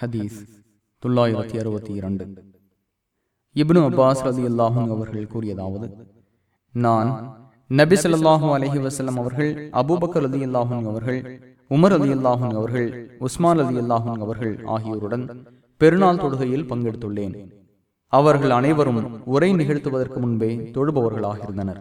ஹதீஸ் தொள்ளாயிரத்தி அறுபத்தி இரண்டு. இப்னு அப்பாஸ் ரதி அல்லாஹும் அவர்கள் கூறியதாவது நான் நபி ஸல்லல்லாஹு அலஹி வசலம் அவர்கள் அபூபக்கர் ரதி அல்லாஹும் அவர்கள் உமர் அலி அல்லாஹும் அவர்கள் உஸ்மான் அலி அல்லாஹும் அவர்கள் ஆகியோருடன் பெருநாள் தொடுகையில் பங்கெடுத்துள்ளேன். அவர்கள் அனைவரும் உரை நிகழ்த்துவதற்கு முன்பே தொழுபவர்களாக இருந்தனர்.